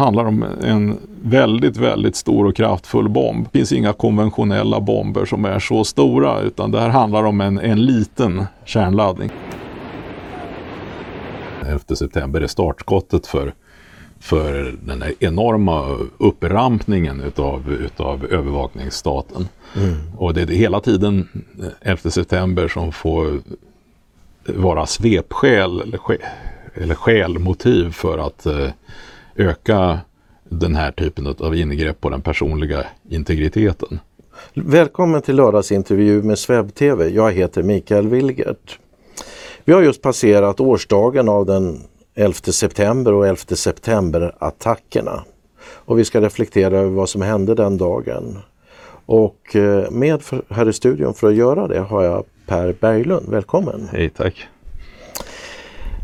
handlar om en väldigt, väldigt stor och kraftfull bomb. Det finns inga konventionella bomber som är så stora utan det här handlar om en, en liten kärnladdning. 11 september är startskottet för, för den här enorma upprampningen utav, utav övervakningsstaten. Mm. Och det är hela tiden 11 september som får vara svepskäl eller, eller skäl, för att eh, öka den här typen av ingrepp på den personliga integriteten. Välkommen till lördagsintervju med SvebTV. Jag heter Mikael Wilgert. Vi har just passerat årsdagen av den 11 september och 11 september-attackerna. Och vi ska reflektera över vad som hände den dagen. Och eh, med här i studion för att göra det har jag Per Berglund. Välkommen! Hej, tack!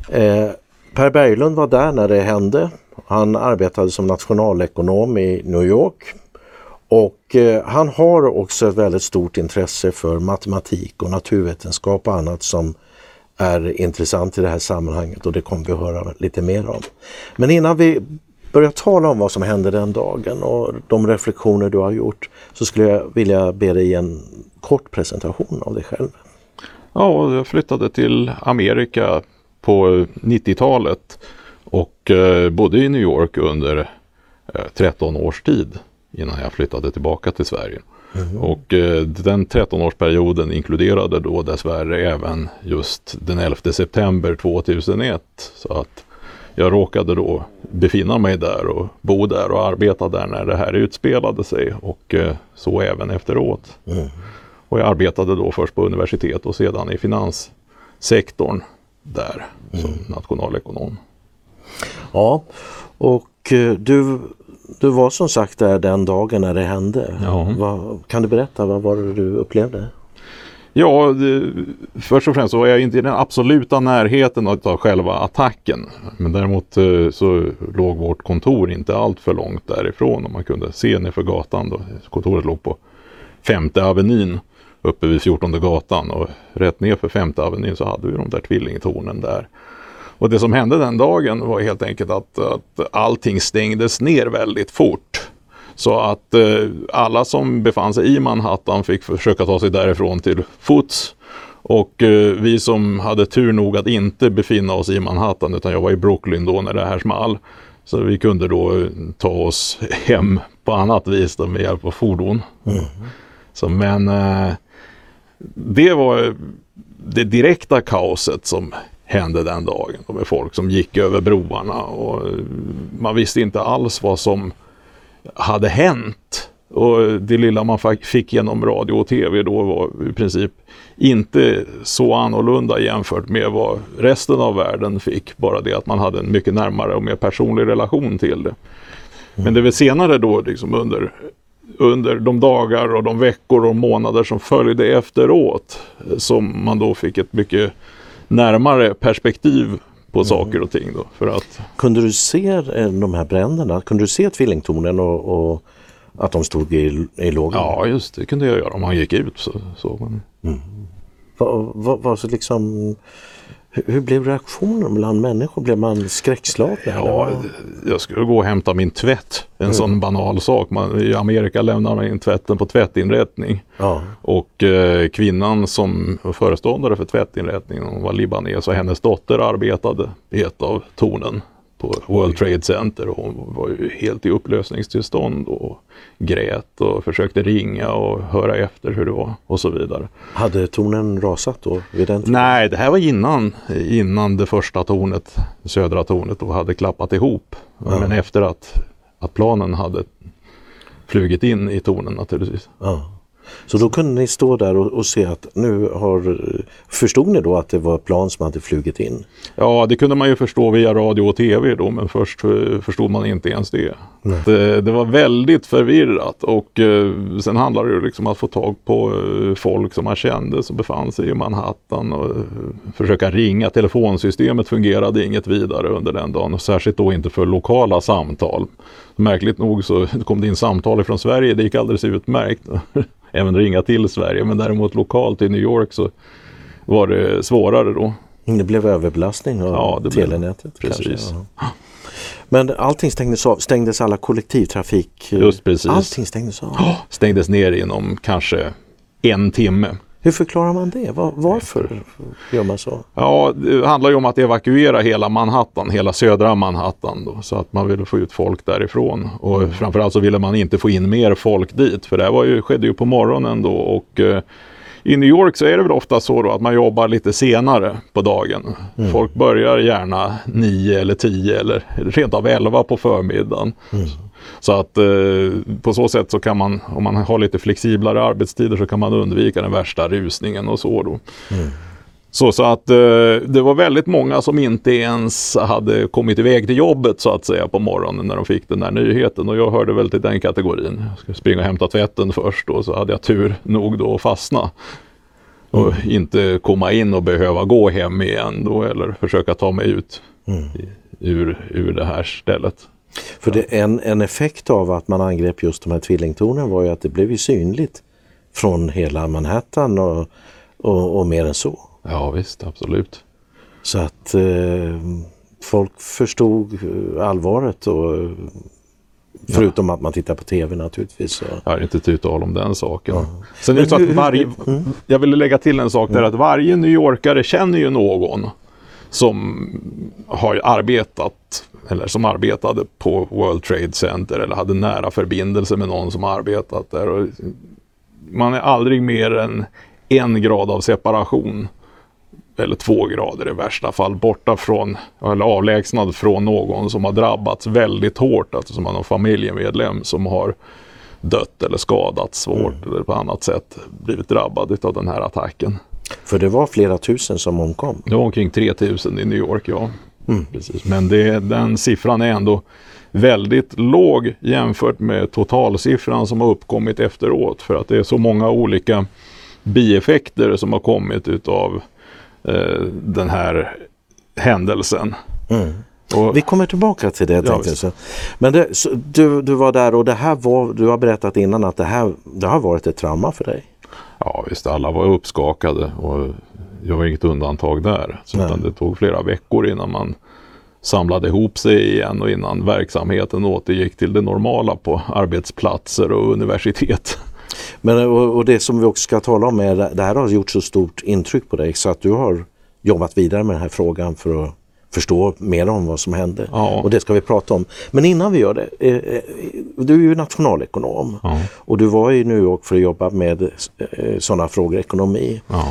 Eh, per Berglund var där när det hände. Han arbetade som nationalekonom i New York och eh, han har också ett väldigt stort intresse för matematik och naturvetenskap och annat som är intressant i det här sammanhanget och det kommer vi att höra lite mer om. Men innan vi börjar tala om vad som hände den dagen och de reflektioner du har gjort så skulle jag vilja be dig ge en kort presentation av dig själv. Ja, jag flyttade till Amerika på 90-talet och eh, bodde i New York under eh, 13 års tid innan jag flyttade tillbaka till Sverige. Mm. Och eh, den 13-årsperioden inkluderade då dessvärre även just den 11 september 2001. Så att jag råkade då befinna mig där och bo där och arbeta där när det här utspelade sig och eh, så även efteråt. Mm. Och jag arbetade då först på universitet och sedan i finanssektorn där som mm. nationalekonom. Ja, och eh, du, du var som sagt där den dagen när det hände. Ja. Vad, kan du berätta, vad var det du upplevde? Ja, det, först och främst så var jag inte i den absoluta närheten av själva attacken. Men däremot eh, så låg vårt kontor inte allt för långt därifrån och man kunde se ner för gatan. Då. Kontoret låg på femte avenyn uppe vid 14 gatan och rätt ner för femte avenyn så hade vi de där tvillingtornen där. Och det som hände den dagen var helt enkelt att, att allting stängdes ner väldigt fort. Så att eh, alla som befann sig i Manhattan fick försöka ta sig därifrån till fots. Och eh, vi som hade tur nog att inte befinna oss i Manhattan utan jag var i Brooklyn då när det här small. Så vi kunde då eh, ta oss hem på annat vis då med hjälp av fordon. Mm. Så, men eh, det var det direkta kaoset som hände den dagen. Med folk som gick över broarna och man visste inte alls vad som hade hänt. Och det lilla man fick genom radio och tv då var i princip inte så annorlunda jämfört med vad resten av världen fick. Bara det att man hade en mycket närmare och mer personlig relation till det. Men det var senare då liksom under under de dagar och de veckor och månader som följde efteråt som man då fick ett mycket närmare perspektiv på mm. saker och ting. Då, för att... Kunde du se eh, de här bränderna? Kunde du se tvillingtornen och, och att de stod i, i lågan? Ja, just det kunde jag göra. Om man gick ut så såg man. Mm. Vad, vad, vad så liksom hur blev reaktionen bland människor? Blev man skräckslagen? Ja, jag skulle gå och hämta min tvätt. En mm. sån banal sak. Man, I Amerika lämnar man in tvätten på tvättinrättning. Ja. Och eh, kvinnan som var föreståndare för tvättinrättningen hon var libanes och hennes dotter arbetade i ett av tornen på World Trade Center. Och hon var ju helt i upplösningstillstånd och grät och försökte ringa och höra efter hur det var och så vidare. Hade tornen rasat då? Vid den Nej, det här var innan, innan det första tornet, södra tornet, då hade klappat ihop. Ja. Men efter att, att planen hade flugit in i tornen naturligtvis. Ja. Så då kunde ni stå där och, och, se att nu har... Förstod ni då att det var plan som hade flugit in? Ja, det kunde man ju förstå via radio och tv då, men först eh, förstod man inte ens det. Det, det, var väldigt förvirrat och eh, sen handlade det liksom om att få tag på eh, folk som man kände som befann sig i Manhattan och eh, försöka ringa. Telefonsystemet fungerade inget vidare under den dagen, och särskilt då inte för lokala samtal. Märkligt nog så kom det in samtal från Sverige, det gick alldeles utmärkt. även ringa till Sverige. Men däremot lokalt i New York så var det svårare då. Det blev överbelastning av ja, det telenätet? Precis. Men allting stängdes av, stängdes alla kollektivtrafik? Just precis. Allting stängdes av? Stängdes ner inom kanske en timme. Hur förklarar man det? Var, varför gör man så? Ja, det handlar ju om att evakuera hela Manhattan, hela södra Manhattan då, så att man ville få ut folk därifrån. Och mm. framförallt så ville man inte få in mer folk dit, för det var ju, skedde ju på morgonen då och eh, i New York så är det väl ofta så att man jobbar lite senare på dagen. Mm. Folk börjar gärna nio eller tio eller rent av elva på förmiddagen. Mm. Så att eh, på så sätt så kan man, om man har lite flexiblare arbetstider så kan man undvika den värsta rusningen och så då. Mm. Så, så att eh, det var väldigt många som inte ens hade kommit iväg till jobbet så att säga på morgonen när de fick den där nyheten och jag hörde väl till den kategorin. Jag skulle springa och hämta tvätten först och så hade jag tur nog då att fastna. Och mm. inte komma in och behöva gå hem igen då eller försöka ta mig ut mm. ur, ur det här stället. För det, en, en effekt av att man angrep just de här tvillingtornen var ju att det blev ju synligt från hela Manhattan och, och, och mer än så. Ja visst, absolut. Så att eh, folk förstod eh, allvaret och Förutom ja. att man tittar på TV naturligtvis. Så. Har inte tu tal om den saken. Ja. Sen är det så att varje, mm. Jag ville lägga till en sak där att varje New Yorkare känner ju någon som har arbetat eller som arbetade på World Trade Center eller hade nära förbindelse med någon som arbetat där. Och man är aldrig mer än en grad av separation eller två grader i värsta fall borta från eller avlägsnad från någon som har drabbats väldigt hårt, alltså som har någon familjemedlem som har dött eller skadats svårt mm. eller på annat sätt blivit drabbad av den här attacken. För det var flera tusen som omkom? Det var omkring 3000 i New York, ja. Mm. Precis. Men det, den siffran är ändå väldigt låg jämfört med totalsiffran som har uppkommit efteråt för att det är så många olika bieffekter som har kommit utav eh, den här händelsen. Mm. Och, Vi kommer tillbaka till det. Ja, tänkte jag. Men det, du, du var där och det här var, du har berättat innan att det här det har varit ett trauma för dig. Ja visst, alla var uppskakade och jag var inget undantag där. Så det tog flera veckor innan man samlade ihop sig igen och innan verksamheten återgick till det normala på arbetsplatser och universitet. Men och, det som vi också ska tala om är det här har gjort så stort intryck på dig så att du har jobbat vidare med den här frågan för att förstå mer om vad som hände. Ja. Och det ska vi prata om. Men innan vi gör det, eh, eh, du är ju nationalekonom ja. och du var i New York för att jobba med eh, sådana frågor, ekonomi. Ja.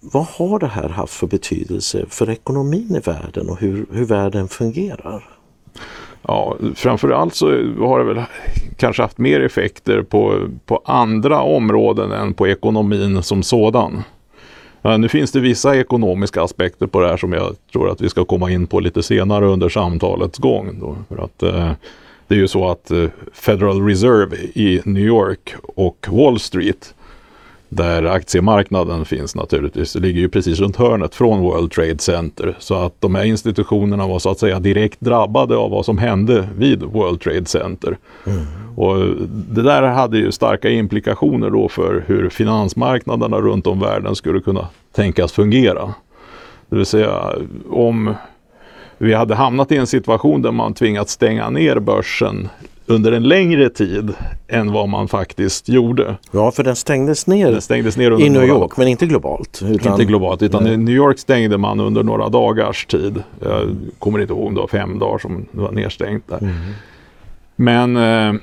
Vad har det här haft för betydelse för ekonomin i världen och hur, hur världen fungerar? Ja, framförallt så har det väl kanske haft mer effekter på, på andra områden än på ekonomin som sådan. Men nu finns det vissa ekonomiska aspekter på det här som jag tror att vi ska komma in på lite senare under samtalets gång. Då, för att, eh, det är ju så att eh, Federal Reserve i New York och Wall Street där aktiemarknaden finns naturligtvis. Det ligger ju precis runt hörnet från World Trade Center. Så att de här institutionerna var så att säga direkt drabbade av vad som hände vid World Trade Center. Mm. Och det där hade ju starka implikationer då för hur finansmarknaderna runt om världen skulle kunna tänkas fungera. Det vill säga om vi hade hamnat i en situation där man tvingats stänga ner börsen under en längre tid än vad man faktiskt gjorde. Ja, för den stängdes ner, den stängdes ner i New York, men inte globalt. Utan... Inte globalt, utan i New York stängde man under några dagars tid. Jag kommer inte ihåg om det var fem dagar som det var nedstängt där. Mm. Men eh,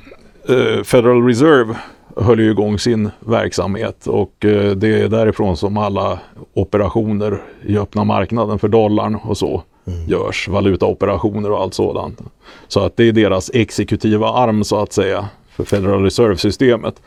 eh, Federal Reserve höll ju igång sin verksamhet och eh, det är därifrån som alla operationer i öppna marknaden för dollarn och så mm. görs, valutaoperationer och allt sådant. Så att det är deras exekutiva arm så att säga för Federal Reserve-systemet.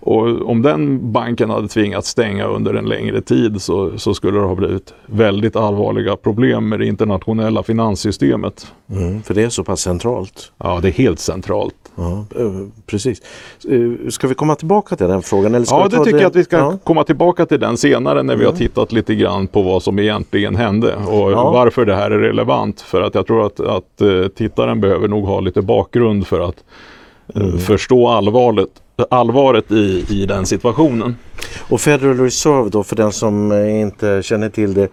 Och om den banken hade tvingats stänga under en längre tid så, så, skulle det ha blivit väldigt allvarliga problem med det internationella finanssystemet. Mm, för det är så pass centralt? Ja, det är helt centralt. Ja, eh, precis. Eh, ska vi komma tillbaka till den frågan? Eller ja, det tycker jag att vi ska ja. komma tillbaka till den senare när vi mm. har tittat lite grann på vad som egentligen hände och ja. varför det här är relevant. För att jag tror att, att eh, tittaren behöver nog ha lite bakgrund för att mm. förstå allvaret allvaret i, i den situationen. Och Federal Reserve då, för den som inte känner till det,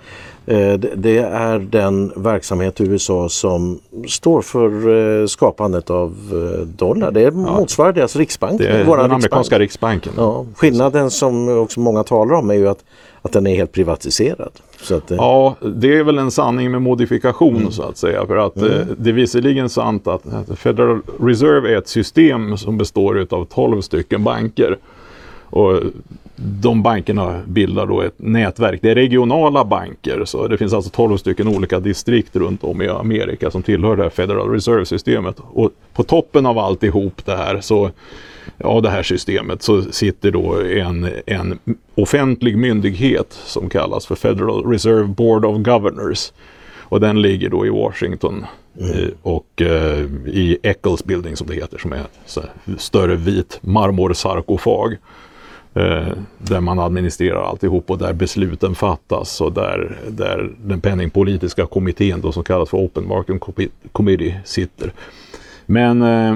Eh, det är den verksamhet i USA som står för eh, skapandet av eh, dollar. Det motsvarar deras riksbank. Det är den riksbank. amerikanska riksbanken. Ja, skillnaden som också många talar om är ju att, att den är helt privatiserad. Att, ja, det är väl en sanning med modifikation mm. så att säga. För att mm. det är visserligen sant att Federal Reserve är ett system som består av 12 stycken banker. Och de bankerna bildar då ett nätverk. Det är regionala banker, så det finns alltså 12 stycken olika distrikt runt om i Amerika som tillhör det här Federal Reserve-systemet. Och på toppen av alltihop det här, så, ja, det här systemet så sitter då en, en offentlig myndighet som kallas för Federal Reserve Board of Governors. Och den ligger då i Washington mm. och uh, i Eccles Building som det heter, som är en större vit marmorsarkofag. Eh, där man administrerar alltihop och där besluten fattas och där, där den penningpolitiska kommittén då som kallas för Open Market Committee sitter. Men eh,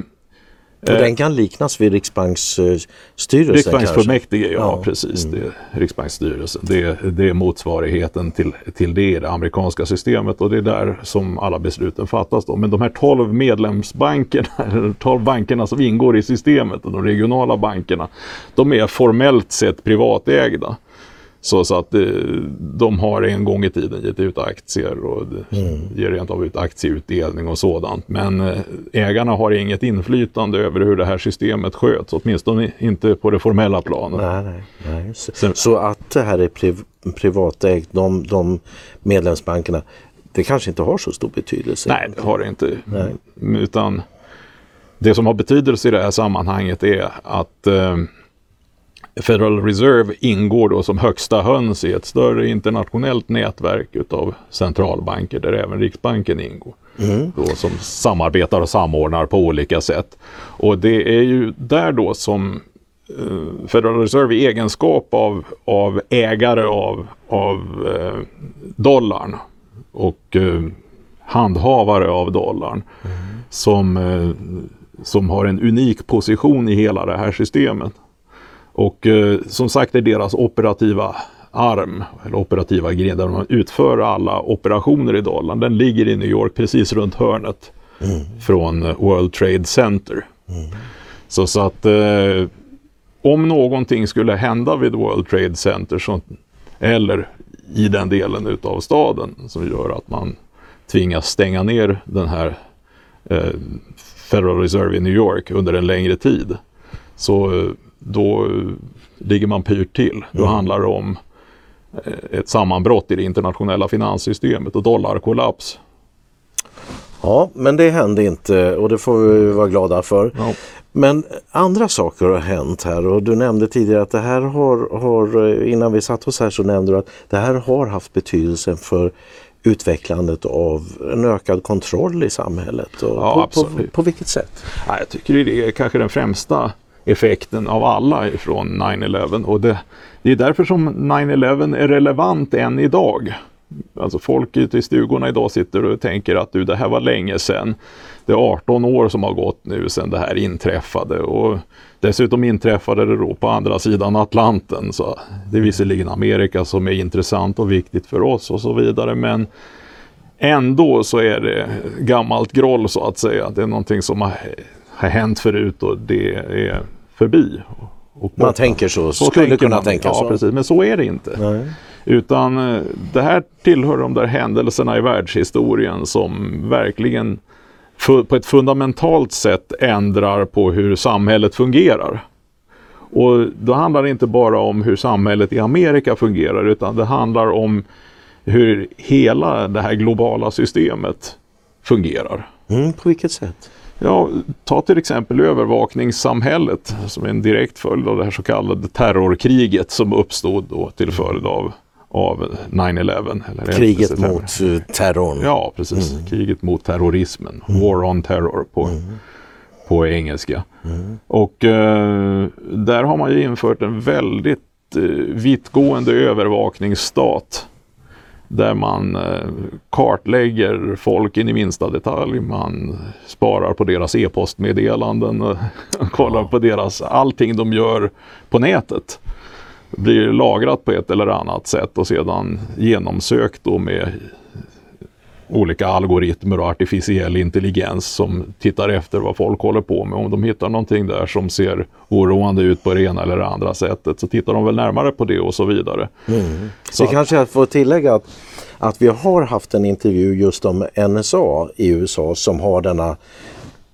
och den kan liknas vid Riksbanksstyrelsen? Riksbanksfullmäktige, ja, ja, precis. Mm. Det, Riksbanksstyrelsen. Det, det är motsvarigheten till, till det, det amerikanska systemet och det är där som alla besluten fattas. Då. Men de här 12 medlemsbankerna, eller 12 bankerna som ingår i systemet, och de regionala bankerna, de är formellt sett privatägda. Så, så att eh, de har en gång i tiden gett ut aktier och mm. ger rent av ut aktieutdelning och sådant. Men eh, ägarna har inget inflytande över hur det här systemet sköts, åtminstone inte på det formella planet. Nej, nej, nej, så. så att det här är priv privatägt, de, de medlemsbankerna, det kanske inte har så stor betydelse? Nej, det har det inte. Nej. Utan det som har betydelse i det här sammanhanget är att eh, Federal Reserve ingår då som högsta höns i ett större internationellt nätverk utav centralbanker där även Riksbanken ingår. Mm. Då, som samarbetar och samordnar på olika sätt. Och det är ju där då som eh, Federal Reserve i egenskap av, av ägare av, av eh, dollarn och eh, handhavare av dollarn mm. som, som har en unik position i hela det här systemet. Och eh, som sagt är deras operativa arm, eller operativa gren, där man utför alla operationer i dollarn, den ligger i New York precis runt hörnet mm. från eh, World Trade Center. Mm. Så, så att eh, om någonting skulle hända vid World Trade Center, så, eller i den delen utav staden som gör att man tvingas stänga ner den här eh, Federal Reserve i New York under en längre tid. Så eh, då ligger man pyrt till. Då mm. handlar det om eh, ett sammanbrott i det internationella finanssystemet och dollarkollaps. Ja, men det hände inte och det får vi vara glada för. Ja. Men andra saker har hänt här och du nämnde tidigare att det här har, har, innan vi satt oss här så nämnde du att det här har haft betydelse för utvecklandet av en ökad kontroll i samhället. Och ja, på, på, på, vilket sätt? Ja, jag tycker det är kanske den främsta effekten av alla ifrån 9-11 och det, det är därför som 9-11 är relevant än idag. Alltså folk ute i stugorna idag sitter och tänker att du, det här var länge sedan. Det är 18 år som har gått nu sedan det här inträffade och dessutom inträffade det då på andra sidan Atlanten. Så det är visserligen Amerika som är intressant och viktigt för oss och så vidare men ändå så är det gammalt groll så att säga. Det är någonting som har, har hänt förut och det är förbi. Och man tänker så, så skulle kunna man, tänka ja, så. Precis, men så är det inte. Nej. Utan eh, det här tillhör de där händelserna i världshistorien som verkligen på ett fundamentalt sätt ändrar på hur samhället fungerar. Och då handlar det inte bara om hur samhället i Amerika fungerar utan det handlar om hur hela det här globala systemet fungerar. Mm, på vilket sätt? Ja, ta till exempel övervakningssamhället som är en direkt följd av det här så kallade terrorkriget som uppstod då till följd av, av 9-11. Kriget mot uh, terrorn. Ja, precis. Mm. Kriget mot terrorismen. Mm. War on terror på, mm. på engelska. Mm. Och uh, där har man ju infört en väldigt uh, vittgående övervakningsstat där man eh, kartlägger folk in i minsta detalj. Man sparar på deras e-postmeddelanden och kollar på deras, allting de gör på nätet. blir lagrat på ett eller annat sätt och sedan genomsökt då med olika algoritmer och artificiell intelligens som tittar efter vad folk håller på med. Om de hittar någonting där som ser oroande ut på det ena eller det andra sättet så tittar de väl närmare på det och så vidare. Mm. Så det kanske jag får tillägga att, att vi har haft en intervju just om NSA i USA som har denna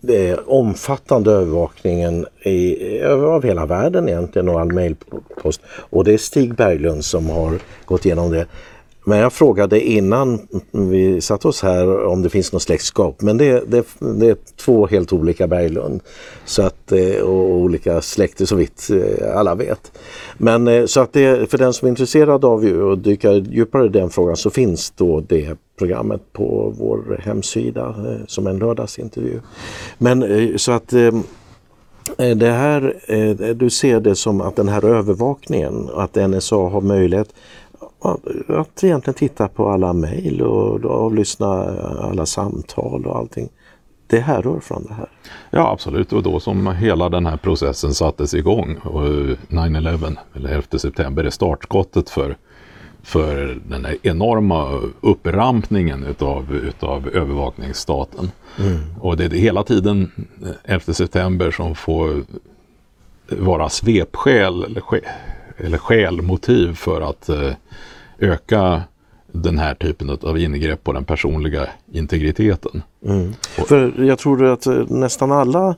eh, omfattande övervakningen i, av hela världen egentligen och all mailpost. Och det är Stig Berglund som har gått igenom det. Men jag frågade innan vi satte oss här om det finns något släktskap. Men det, det, det är två helt olika Berglund. Så att, eh, och olika släkter så vitt eh, alla vet. Men eh, så att det, för den som är intresserad av att dyka djupare i den frågan så finns då det programmet på vår hemsida som en lördagsintervju. Men så att det här, du ser det som att den här övervakningen, att NSA har möjlighet att egentligen titta på alla mejl och avlyssna alla samtal och allting. Det härrör från det här. Ja absolut, och då som hela den här processen sattes igång. Och 9-11, eller 11 september, är startskottet för, för den här enorma upprampningen utav, utav övervakningsstaten. Mm. Och det är hela tiden 11 september som får vara svepskäl eller, eller skäl, för att eh, öka den här typen av ingrepp på den personliga integriteten. Mm. För jag tror att eh, nästan alla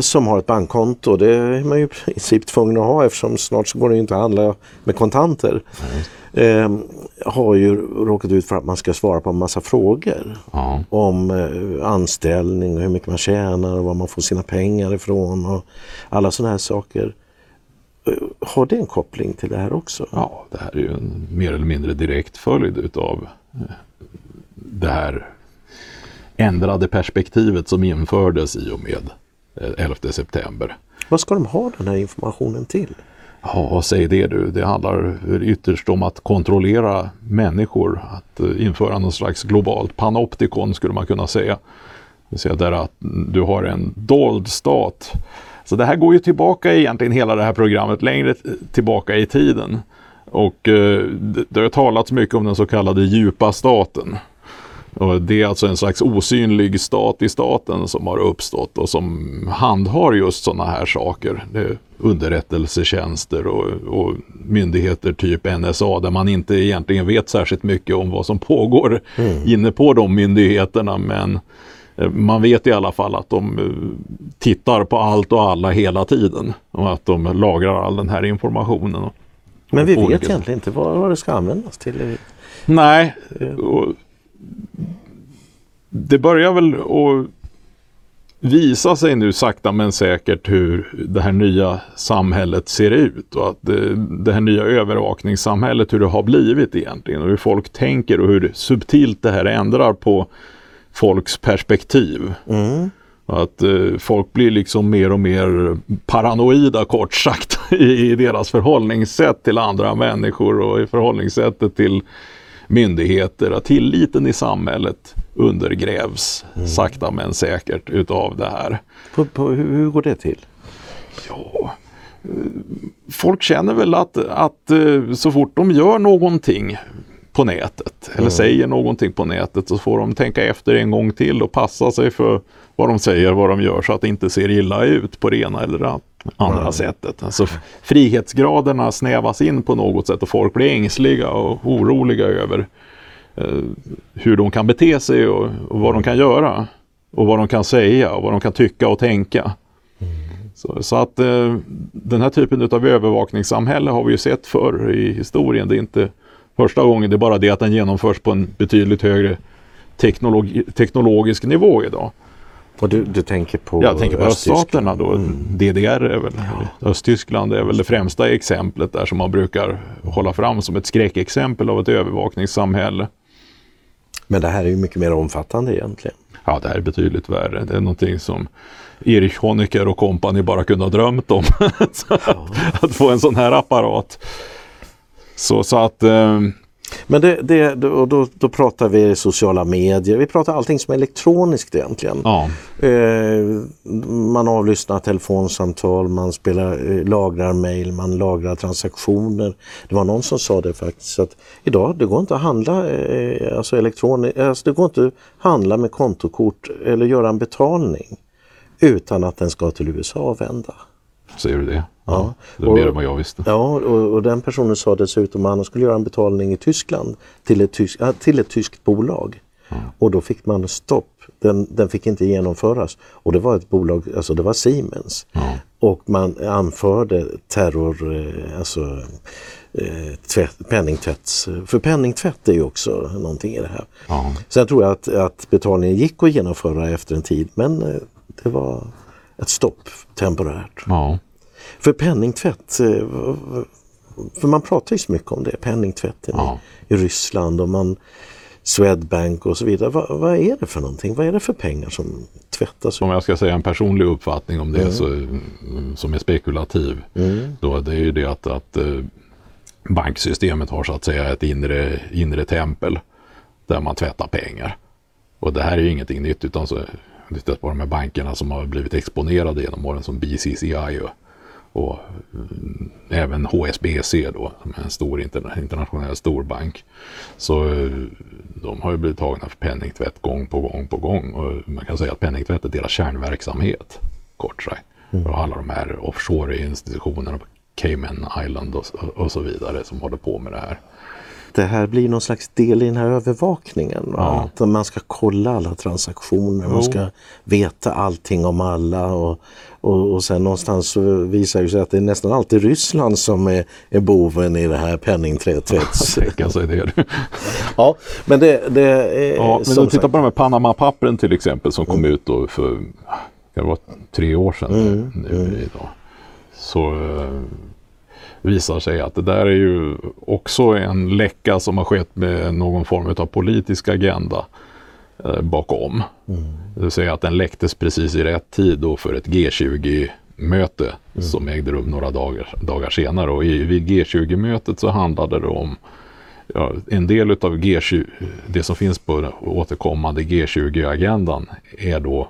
som har ett bankkonto, det är man ju i princip tvungen att ha eftersom snart så går det inte att handla med kontanter. Mm. Eh, har ju råkat ut för att man ska svara på en massa frågor ja. om eh, anställning och hur mycket man tjänar och var man får sina pengar ifrån och alla sådana här saker. Har det en koppling till det här också? Ja, det här är ju en mer eller mindre direkt följd utav eh, det här ändrade perspektivet som infördes i och med 11 eh, september. Vad ska de ha den här informationen till? Ja, säg det du. Det handlar ytterst om att kontrollera människor. Att eh, införa någon slags globalt panoptikon skulle man kunna säga. Det vill säga där att du har en dold stat så det här går ju tillbaka egentligen hela det här programmet längre tillbaka i tiden. Och eh, det har talats mycket om den så kallade djupa staten. Och det är alltså en slags osynlig stat i staten som har uppstått och som handhar just sådana här saker. Underrättelsetjänster och, och, myndigheter typ NSA där man inte egentligen vet särskilt mycket om vad som pågår mm. inne på de myndigheterna men man vet i alla fall att de eh, tittar på allt och alla hela tiden och att de lagrar all den här informationen. Men vi vet egentligen inte vad, vad det ska användas till. Nej, och det börjar väl att visa sig nu sakta men säkert hur det här nya samhället ser ut och att det, det, här nya övervakningssamhället, hur det har blivit egentligen och hur folk tänker och hur subtilt det här ändrar på folks perspektiv. Mm. Att eh, folk blir liksom mer och mer paranoida kort sagt i, i, deras förhållningssätt till andra människor och i förhållningssättet till myndigheter. Att tilliten i samhället undergrävs mm. sakta men säkert utav det här. På, på, hur går det till? Ja, eh, folk känner väl att, att eh, så fort de gör någonting på nätet eller mm. säger någonting på nätet så får de tänka efter en gång till och passa sig för vad de säger, vad de gör så att det inte ser illa ut på det ena eller det andra mm. sättet. Alltså frihetsgraderna snävas in på något sätt och folk blir ängsliga och oroliga över eh, hur de kan bete sig och, och, vad de kan göra och vad de kan säga och vad de kan tycka och tänka. Mm. Så, så, att eh, den här typen av övervakningssamhälle har vi ju sett förr i historien. Det är inte första gången. Det är bara det att den genomförs på en betydligt högre teknologi, teknologisk nivå idag. Och du, du tänker på Jag tänker på öststaterna då. Mm. DDR är väl, ja. Östtyskland är väl det främsta exemplet där som man brukar hålla fram som ett skräckexempel av ett övervakningssamhälle. Men det här är ju mycket mer omfattande egentligen. Ja, det här är betydligt värre. Det är någonting som Erich Honecker och kompani bara kunde ha drömt om. ja. att få en sån här apparat. Så, så att... Eh, Men det, det, då, då, då pratar vi sociala medier, vi pratar allting som är elektroniskt egentligen. Ja. Eh, man avlyssnar telefonsamtal, man spelar, eh, lagrar mejl, man lagrar transaktioner. Det var någon som sa det faktiskt att idag det går inte att handla eh, alltså elektroniskt, alltså det går inte att handla med kontokort eller göra en betalning utan att den ska till USA vända. Säger du det? Ja. Det än vad jag visste. Ja, och, och den personen sa dessutom att han skulle göra en betalning i Tyskland till ett, tysk, äh, till ett tyskt bolag. Och då fick man stopp. Den, den fick inte genomföras. Och det var ett bolag, alltså det var Siemens. Och man anförde terror, eh, alltså eh, tvätt, penningtvätts... För penningtvätt är ju också någonting i det här. Ja. Sen tror jag att, att betalningen gick att genomföra efter en tid men eh, det var ett stopp temporärt. Ja. För penningtvätt, eh, för man pratar ju så mycket om det, penningtvätten Ja. i, i Ryssland och man Swedbank och så vidare. Va, vad är det för någonting? Vad är det för pengar som tvättas? Om jag ska säga en personlig uppfattning om det så, som är spekulativ. Då, det är ju det att, att eh, banksystemet har så att säga ett inre, inre tempel där man tvättar pengar. Och det här är ju ingenting nytt utan så tittat på de här bankerna som har blivit exponerade genom åren som BCCI och, och mm, även HSBC då, som är en stor interna- internationell storbank. Så eh, de har ju blivit tagna för penningtvätt gång på gång på gång och man kan säga att penningtvätt är deras kärnverksamhet, kort sagt. Och alla de här offshore-institutionerna på Cayman Island och, och så vidare som håller på med det här. Det här blir någon slags del i den här övervakningen. Va? Ja. Att man ska kolla alla transaktioner, man ska veta allting om alla och, och, och sen någonstans så visar det sig att det är nästan alltid Ryssland som är, är boven i det här penningtvätts... Tänka sig det. ja, men det, det är Ja, men du tittar sagt- på de här Panama-pappren till exempel som kom ut då för kan det vara tre år sedan nu idag. Så eh, visar sig att det där är ju också en läcka som har skett med någon form av politisk agenda eh, bakom. Det vill säga att den läcktes precis i rätt tid då för ett G20-möte som ägde rum några dagar, dagar senare. Och i, vid G20-mötet så handlade det om ja, en del utav G20, det som finns på återkommande G20-agendan är då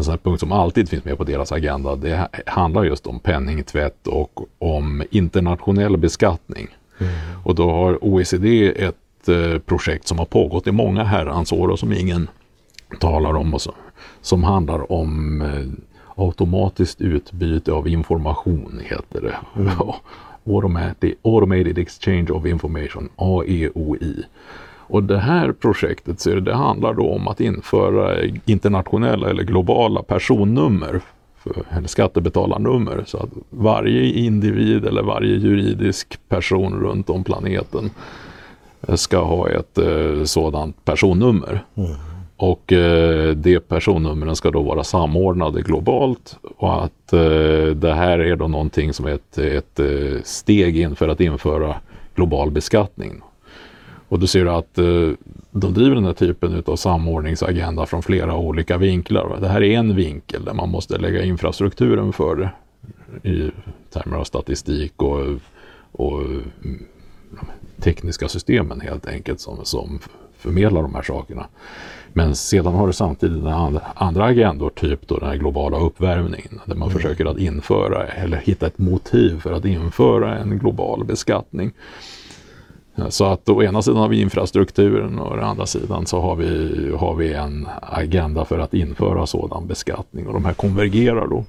en sån här punkt som alltid finns med på deras agenda. Det ha- handlar just om penningtvätt och om internationell beskattning. Och då har OECD ett eh, projekt som har pågått i många herrans år och som ingen talar om och så, som handlar om eh, automatiskt utbyte av information heter det. Ja, Automatic, Automated Exchange of Information, AEOI. Och det här projektet så det, handlar då om att införa internationella eller globala personnummer för, eller skattebetalarnummer så att varje individ eller varje juridisk person runt om planeten eh, ska ha ett eh, sådant personnummer. Och eh, de personnumren ska då vara samordnade globalt och att eh, det här är då någonting som är ett, ett eh, steg in för att införa global beskattning. Och du ser att eh, de driver den här typen av samordningsagenda från flera olika vinklar. Det här är en vinkel där man måste lägga infrastrukturen för det i termer av statistik och, och mm, tekniska systemen helt enkelt som, som förmedlar de här sakerna. Men sedan har du samtidigt den and- andra agendor, typ då den här globala uppvärmningen, där man försöker att införa eller hitta ett motiv för att införa en global beskattning. Så att å ena sidan har vi infrastrukturen och å andra sidan så har vi, har vi en agenda för att införa sådan beskattning och de här konvergerar då.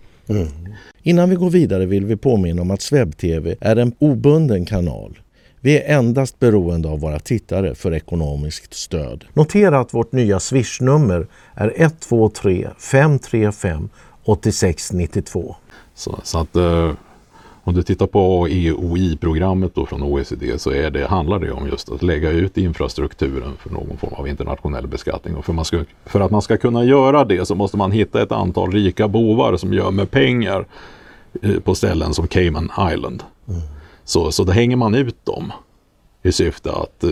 Innan vi går vidare vill vi påminna om att SvebTV är en obunden kanal. Vi är endast beroende av våra tittare för ekonomiskt stöd. Notera att vårt nya swishnummer är 123 535 8692. Så, så att eh, om du tittar på EOI-programmet då från OECD så är det, handlar det om just att lägga ut infrastrukturen för någon form av internationell beskattning. Och för, man ska, för att man ska kunna göra det så måste man hitta ett antal rika bovar som gömmer pengar eh, på ställen som Cayman Island. Så, så då hänger man ut dem i syfte att eh,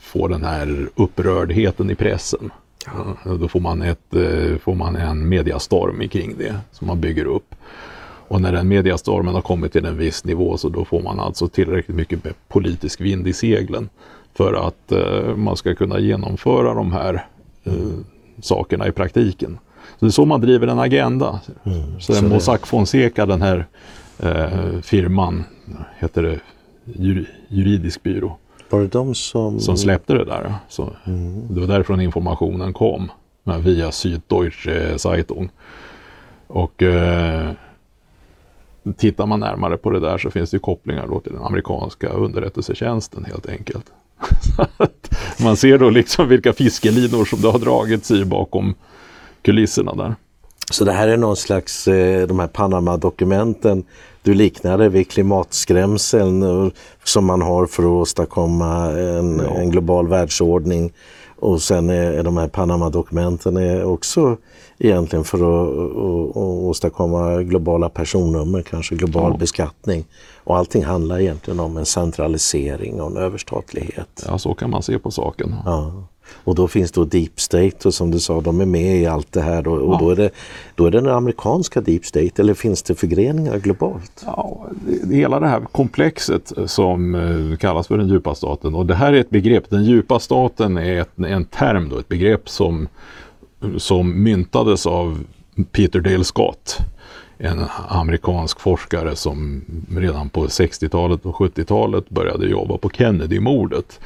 få den här upprördheten i pressen. Ja, då får man, ett, eh, får man en mediastorm kring det som man bygger upp. Och när den mediastormen har kommit till en viss nivå så då får man alltså tillräckligt mycket politisk vind i seglen för att eh, man ska kunna genomföra de här eh, sakerna i praktiken. Så det är så man driver en agenda. Mm. Så, Så Mossack Fonseca, den här eh, firman, heter det, jur, juridisk byrå, Var det de som... som släppte det där. Så Mm. Det var därifrån informationen kom, via Süddeutsche Zeitung. Och eh, tittar man närmare på det där så finns det kopplingar då till den amerikanska underrättelsetjänsten helt enkelt. Man ser då liksom vilka fiskelinor som det har dragits i bakom kulisserna där. Så det här är någon slags, eh, de här Panama-dokumenten, du liknar det vid klimatskrämseln eh, som man har för att åstadkomma en, Ja. en global världsordning. Och sen är, är de här Panama-dokumenten också egentligen för att, att, att åstadkomma globala personnummer, kanske global Ja. beskattning. Och allting handlar egentligen om en centralisering och en överstatlighet. Ja, så kan man se på saken. Ja. Och då finns då Deep State och som du sa, de är med i allt det här. Då, och Ja. då, är det, då är det den amerikanska Deep State eller finns det förgreningar globalt? Ja, det- hela det här komplexet som eh, kallas för den djupa staten. Och det här är ett begrepp, den djupa staten är ett, en term, då, ett begrepp som, som myntades av Peter Dale Scott. En amerikansk forskare som redan på 60-talet och 70-talet började jobba på Kennedy-mordet.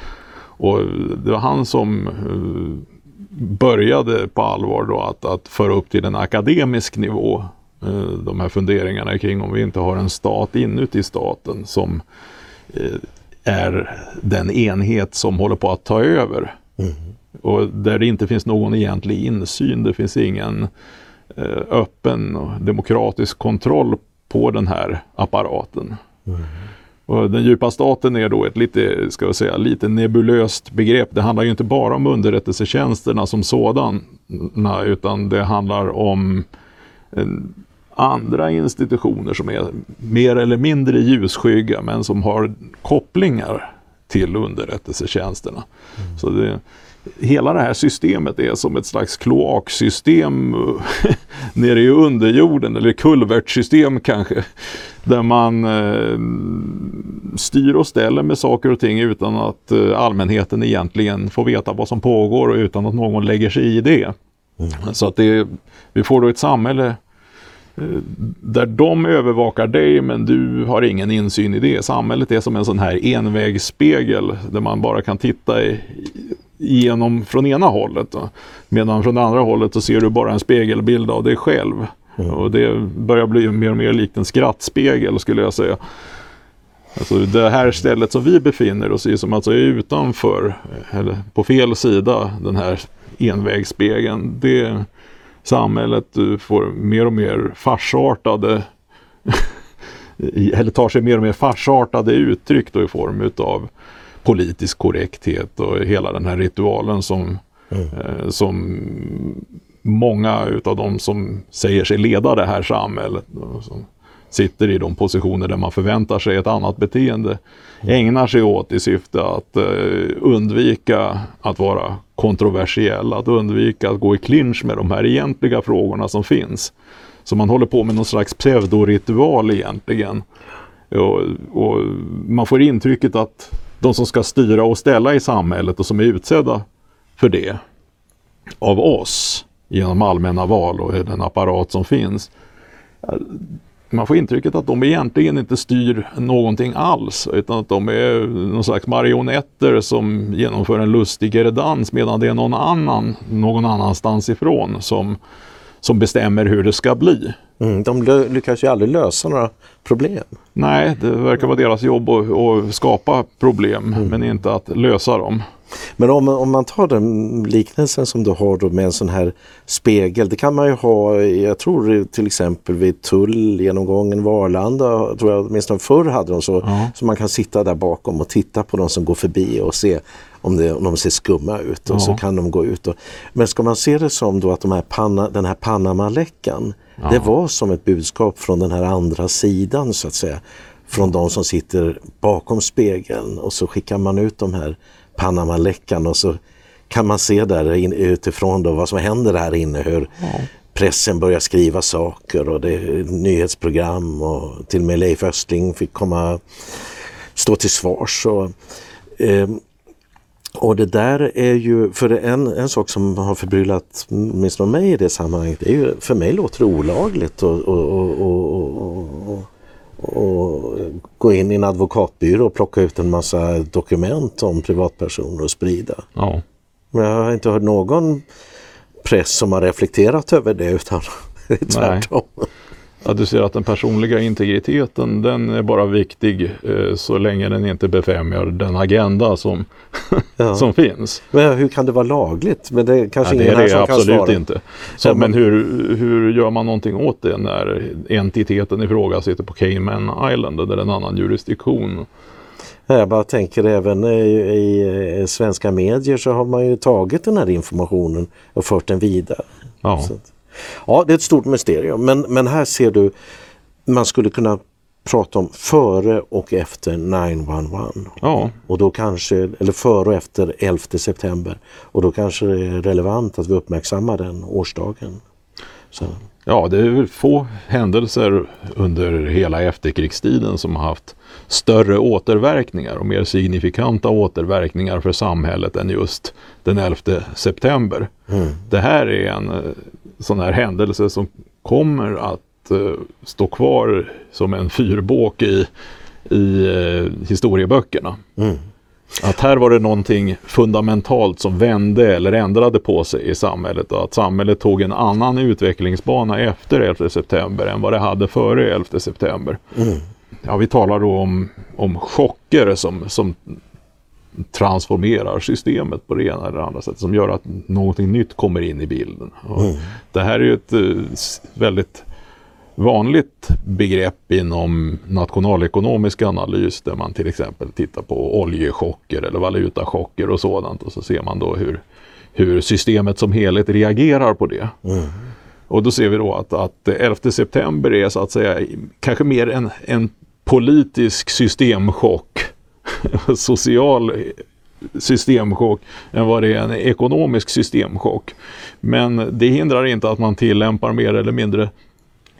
Och det var han som eh, började på allvar då att, att föra upp till en akademisk nivå eh, de här funderingarna kring om vi inte har en stat inuti staten som eh, är den enhet som håller på att ta över. Och där det inte finns någon egentlig insyn, det finns ingen öppen och demokratisk kontroll på den här apparaten. Och den djupa staten är då ett lite, ska jag säga, lite nebulöst begrepp. Det handlar ju inte bara om underrättelsetjänsterna som sådana, utan det handlar om eh, andra institutioner som är mer eller mindre ljusskygga, men som har kopplingar till underrättelsetjänsterna. Så det, hela det här systemet är som ett slags kloaksystem eh, nere i underjorden, eller kulvertsystem kanske. Där man eh, styr och ställer med saker och ting utan att eh, allmänheten egentligen får veta vad som pågår och utan att någon lägger sig i det. Så att det, vi får då ett samhälle eh, där de övervakar dig men du har ingen insyn i det. Samhället är som en sån här envägsspegel där man bara kan titta i, igenom från ena hållet. Då. Medan från det andra hållet så ser du bara en spegelbild av dig själv. Och det börjar bli mer och mer likt en skrattspegel skulle jag säga. Alltså det här stället som vi befinner oss i som alltså är utanför, eller på fel sida den här envägsspegeln. Det samhället du får mer och mer farsartade eller tar sig mer och mer farsartade uttryck då i form utav politisk korrekthet och hela den här ritualen som, eh, som många utav de som säger sig leda det här samhället som sitter i de positioner där man förväntar sig ett annat beteende ägnar sig åt i syfte att eh, undvika att vara kontroversiell, att undvika att gå i clinch med de här egentliga frågorna som finns. Så man håller på med någon slags pseudoritual egentligen. Och, och man får intrycket att de som ska styra och ställa i samhället och som är utsedda för det av oss genom allmänna val och den apparat som finns. Man får intrycket att de egentligen inte styr någonting alls utan att de är någon slags marionetter som genomför en lustigare dans medan det är någon annan någon annanstans ifrån som, som bestämmer hur det ska bli. Mm, de lyckas ju aldrig lösa några problem. Nej, det verkar vara deras jobb att, att skapa problem men inte att lösa dem. Men om, om man tar den liknelsen som du har då med en sån här spegel. Det kan man ju ha, jag tror till exempel vid tullgenomgången vid Arlanda, tror jag åtminstone förr hade de så. Ja. Så man kan sitta där bakom och titta på de som går förbi och se om, det, om de ser skumma ut och Ja. så kan de gå ut. Och, men ska man se det som då att de här Panna, den här Panama-läckan, det var som ett budskap från den här andra sidan så att säga. Från de som sitter bakom spegeln och så skickar man ut de här Panama-läckan och så kan man se där in, utifrån då vad som händer här inne. Hur pressen börjar skriva saker och det är nyhetsprogram och till och med Leif Östling fick komma stå till svars. Och, eh, Och det där är ju, för en, en sak som har förbryllat åtminstone mig i det sammanhanget, är ju, för mig låter det olagligt att och gå in i en advokatbyrå och plocka ut en massa dokument om privatpersoner och sprida. Ja. Men jag har inte hört någon press som har reflekterat över det utan tvärtom. Nej. Ja, du ser att den personliga integriteten den är bara viktig eh, så länge den inte befrämjar den agenda som, ja. som finns. Men hur kan det vara lagligt? Men det kanske ja, ingen det är det absolut inte. Så, men hur, hur gör man någonting åt det när entiteten i fråga sitter på Cayman Island där en annan jurisdiktion? Jag bara tänker även i, i, svenska medier så har man ju tagit den här informationen och fört den vidare. Ja. Ja, det är ett stort mysterium. Men, men här ser du, man skulle kunna prata om före och efter 911. Ja. Och då kanske, eller före och efter 11 september. Och då kanske det är relevant att vi uppmärksammar den årsdagen. Så. Ja, det är få händelser under hela efterkrigstiden som har haft större återverkningar och mer signifikanta återverkningar för samhället än just den 11 september. Mm. Det här är en sån här händelse som kommer att uh, stå kvar som en fyrbåk i, i uh, historieböckerna. Mm. Att här var det någonting fundamentalt som vände eller ändrade på sig i samhället och att samhället tog en annan utvecklingsbana efter 11 september än vad det hade före 11 september. Mm. Ja, vi talar då om, om chocker som, som transformerar systemet på det ena eller andra sättet som gör att någonting nytt kommer in i bilden. Mm. Det här är ju ett uh, väldigt vanligt begrepp inom nationalekonomisk analys där man till exempel tittar på oljechocker eller valutachocker och sådant och så ser man då hur, hur systemet som helhet reagerar på det. Mm. Och då ser vi då att, att 11 september är så att säga kanske mer en, en politisk systemchock social systemchock än vad det är en ekonomisk systemchock. Men det hindrar inte att man tillämpar mer eller mindre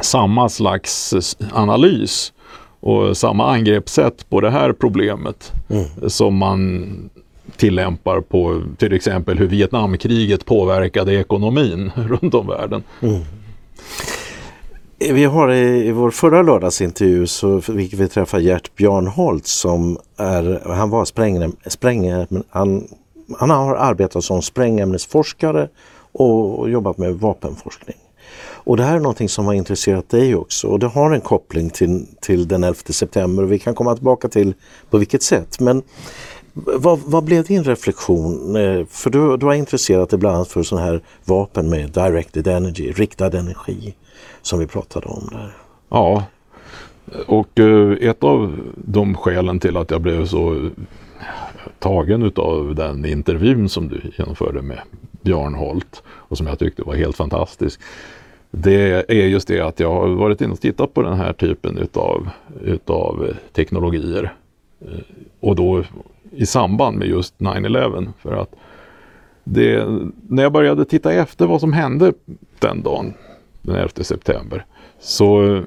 samma slags analys och samma angreppssätt på det här problemet mm. som man tillämpar på till exempel hur Vietnamkriget påverkade ekonomin runt om världen. Mm. Eh, vi har i, i vår förra lördagsintervju så fick vi träffa Gert Björnholt som är, han var sprängäm, sprängäm, han, han har arbetat som sprängämnesforskare och jobbat med vapenforskning. Och det här är någonting som har intresserat dig också och det har en koppling till, till den 11 september och vi kan komma tillbaka till på vilket sätt. Men vad, vad blev din reflektion? Eh, för du, du har intresserat dig bland annat för sådana här vapen med directed energy, riktad energi som vi pratade om där. Ja, och eh, ett av de skälen till att jag blev så tagen utav den intervjun som du genomförde med Björn Holt och som jag tyckte var helt fantastisk. Det är just det att jag har varit inne och tittat på den här typen utav, utav teknologier. Eh, och då i samband med just 9-11. För att det, när jag började titta efter vad som hände den dagen den 11 september. Så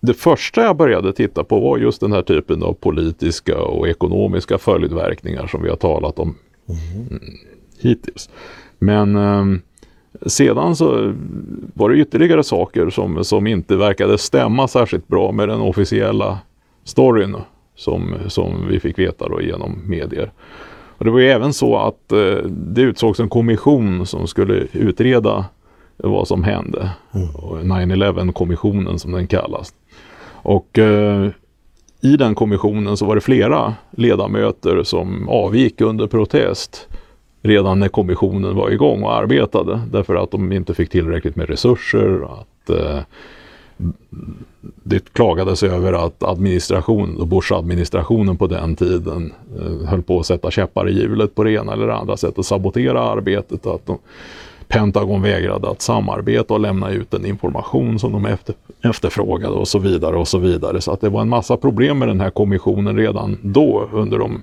det första jag började titta på var just den här typen av politiska och ekonomiska följdverkningar som vi har talat om mm. hittills. Men eh, sedan så var det ytterligare saker som, som inte verkade stämma särskilt bra med den officiella storyn som, som vi fick veta då genom medier. Och det var ju även så att eh, det utsågs en kommission som skulle utreda vad som hände. Mm. 9-11 kommissionen som den kallas. Och eh, i den kommissionen så var det flera ledamöter som avgick under protest redan när kommissionen var igång och arbetade därför att de inte fick tillräckligt med resurser. Att, eh, det klagades över att administration, Bush-administrationen på den tiden eh, höll på att sätta käppar i hjulet på det ena eller andra sättet, sabotera arbetet. Att de, Pentagon vägrade att samarbeta och lämna ut den information som de efter, efterfrågade och så vidare och så vidare. Så att det var en massa problem med den här kommissionen redan då under de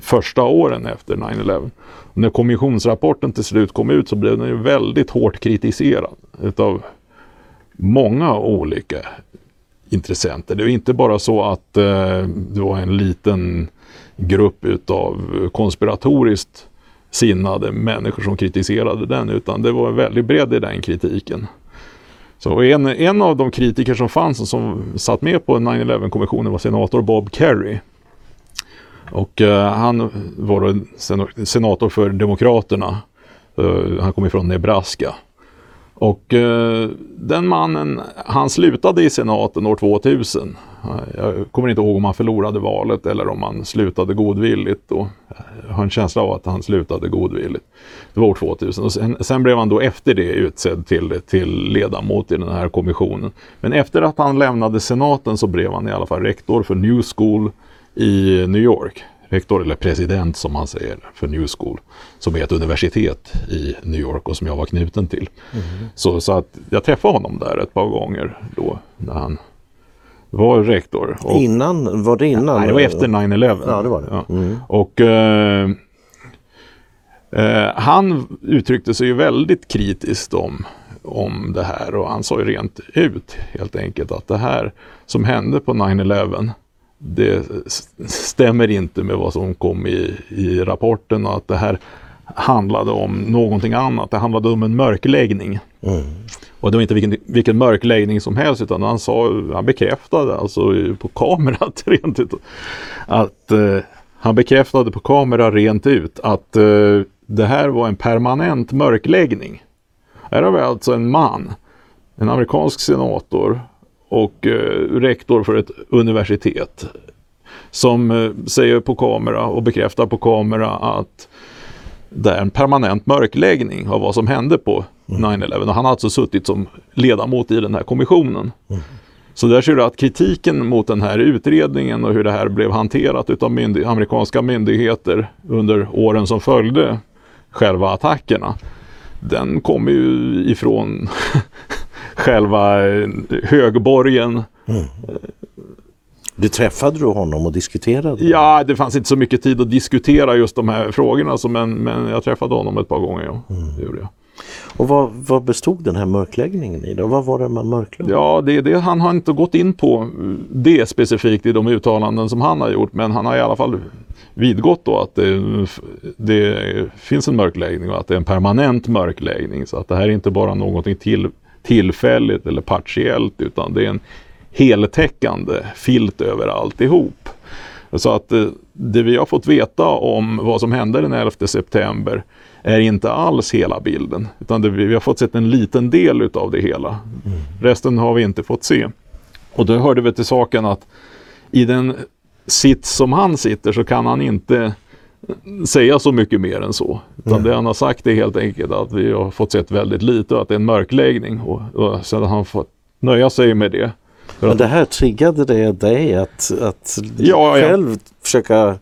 första åren efter 9-11. När kommissionsrapporten till slut kom ut så blev den ju väldigt hårt kritiserad utav många olika intressenter. Det är inte bara så att eh, det var en liten grupp utav konspiratoriskt sinnade människor som kritiserade den, utan det var väldigt bredd i den kritiken. Så en, en av de kritiker som fanns som satt med på 9-11-kommissionen var senator Bob Kerry. Och eh, han var senator för Demokraterna. Eh, han kom ifrån Nebraska. Och eh, den mannen, han slutade i senaten år 2000. Jag kommer inte ihåg om han förlorade valet eller om han slutade godvilligt. Då. Jag har en känsla av att han slutade godvilligt. Det var år 2000. Och sen, sen blev han då efter det utsedd till, till ledamot i den här kommissionen. Men efter att han lämnade senaten så blev han i alla fall rektor för New School i New York. Rektor eller president som man säger för New School. Som är ett universitet i New York och som jag var knuten till. Mm. Så, så att jag träffade honom där ett par gånger då när han var rektor. Och, innan? Var det innan? Nej, det var efter 9-11. Ja, det var det. Ja. Mm. Och eh, eh, han uttryckte sig ju väldigt kritiskt om, om det här och han sa ju rent ut helt enkelt att det här som hände på 9-11 det stämmer inte med vad som kom i, i rapporten och att det här handlade om någonting annat. Det handlade om en mörkläggning. Mm. Och det var inte vilken, vilken mörkläggning som helst utan han sa, han bekräftade alltså på kamera rent ut att eh, han bekräftade på kamera rent ut att eh, det här var en permanent mörkläggning. Här har vi alltså en man, en amerikansk senator och eh, rektor för ett universitet som eh, säger på kamera och bekräftar på kamera att det är en permanent mörkläggning av vad som hände på mm. 9-11. Och han har alltså suttit som ledamot i den här kommissionen. Mm. Så där ser du att kritiken mot den här utredningen och hur det här blev hanterat av myndig amerikanska myndigheter under åren som följde själva attackerna. Den kommer ju ifrån själva högborgen. Mm. Du träffade du honom och diskuterade? Ja, det fanns inte så mycket tid att diskutera just de här frågorna, så men, men jag träffade honom ett par gånger. Ja. Mm. Det gjorde jag. Och vad, vad, bestod den här mörkläggningen i? Då? Vad var det man mörklade? Ja, det, det, han har inte gått in på det specifikt i de uttalanden som han har gjort, men han har i alla fall vidgått då att det, det finns en mörkläggning och att det är en permanent mörkläggning. Så att det här är inte bara någonting till, tillfälligt eller partiellt, utan det är en heltäckande filt över alltihop. Så att eh, det vi har fått veta om vad som hände den 11 september är inte alls hela bilden. Utan det, vi har fått se en liten del utav det hela. Mm. Resten har vi inte fått se. Och då hörde vi till saken att i den sits som han sitter så kan han inte säga så mycket mer än så. Utan mm. det han har sagt är helt enkelt att vi har fått se väldigt lite och att det är en mörkläggning. Och, och sen har han fått nöja sig med det. Men det här triggade det dig att, att ja, själv ja. försöka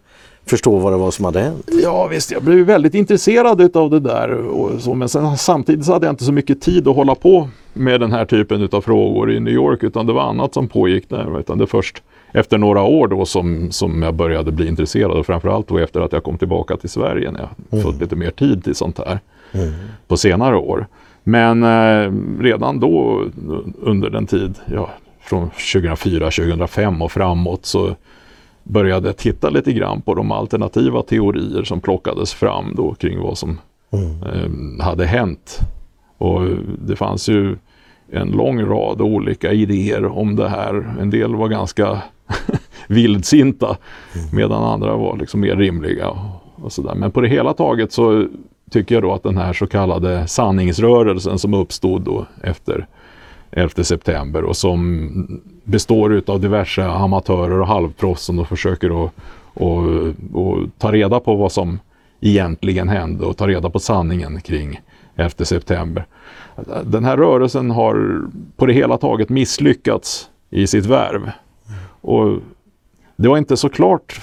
förstå vad det var som hade hänt? Ja visst, jag blev väldigt intresserad av det där. Och så, men sen, samtidigt så hade jag inte så mycket tid att hålla på med den här typen av frågor i New York utan det var annat som pågick där. Utan det först efter några år då som, som jag började bli intresserad och framförallt då efter att jag kom tillbaka till Sverige när jag mm. fått lite mer tid till sånt här mm. på senare år. Men eh, redan då under den tid, ja, från 2004-2005 och framåt så började titta lite grann på de alternativa teorier som plockades fram då kring vad som mm. eh, hade hänt. Och det fanns ju en lång rad olika idéer om det här. En del var ganska vildsinta mm. medan andra var liksom mer rimliga. Och, där. Men på det hela taget så tycker jag då att den här så kallade sanningsrörelsen som uppstod då efter 11 september och som består av diverse amatörer och halvproffs som försöker att att, att ta reda på vad som egentligen hände och ta reda på sanningen kring 11 september. Den här rörelsen har på det hela taget misslyckats i sitt värv. Och det var inte så klart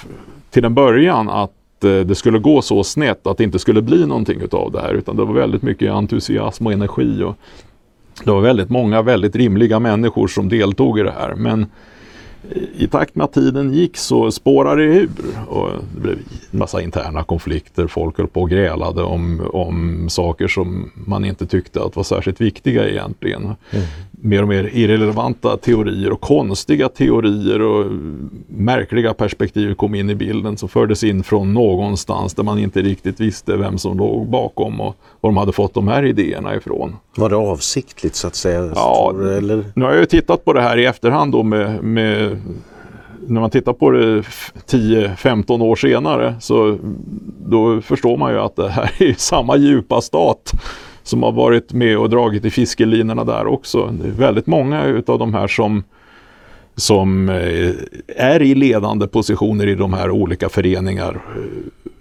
till en början att eh, det skulle gå så snett att det inte skulle bli någonting utav det här utan det var väldigt mycket entusiasm och energi och det var väldigt många väldigt rimliga människor som deltog i det här. Men i takt med att tiden gick så spårade det ur och det blev en massa interna konflikter. Folk höll på och grälade om, om saker som man inte tyckte att var särskilt viktiga egentligen. Mm mer och mer irrelevanta teorier och konstiga teorier och märkliga perspektiv kom in i bilden som fördes in från någonstans där man inte riktigt visste vem som låg bakom och var de hade fått de här idéerna ifrån. Var det avsiktligt så att säga? Ja, eller? nu har jag ju tittat på det här i efterhand då med, med när man tittar på det 10-15 år senare så då förstår man ju att det här är samma djupa stat som har varit med och dragit i fiskelinorna där också. Det är väldigt många utav de här som som eh, är i ledande positioner i de här olika föreningar,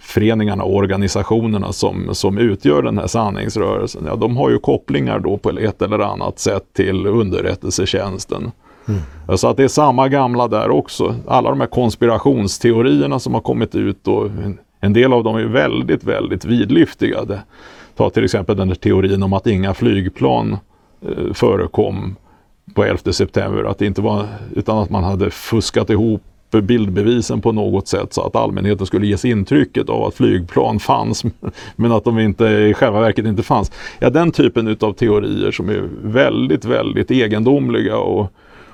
föreningarna och organisationerna som, som utgör den här sanningsrörelsen. Ja, de har ju kopplingar då på ett eller annat sätt till underrättelsetjänsten. Mm. Så att det är samma gamla där också. Alla de här konspirationsteorierna som har kommit ut och en, en del av dem är väldigt, väldigt vidlyftiga. Ta till exempel den där teorin om att inga flygplan eh, förekom på 11 september, att det inte var, utan att man hade fuskat ihop bildbevisen på något sätt så att allmänheten skulle ges intrycket av att flygplan fanns men att de inte i själva verket inte fanns. Ja, den typen utav teorier som är väldigt, väldigt egendomliga och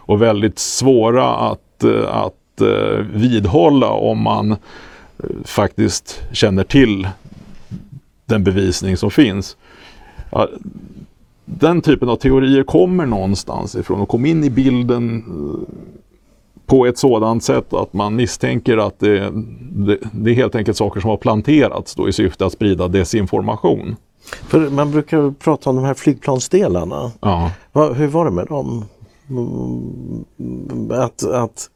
och väldigt svåra att, eh, att eh, vidhålla om man eh, faktiskt känner till den bevisning som finns. Den typen av teorier kommer någonstans ifrån och kom in i bilden på ett sådant sätt att man misstänker att det, det, det är helt enkelt saker som har planterats då i syfte att sprida desinformation. För man brukar prata om de här flygplansdelarna. Ja. hur var det med dem? Mm, att, att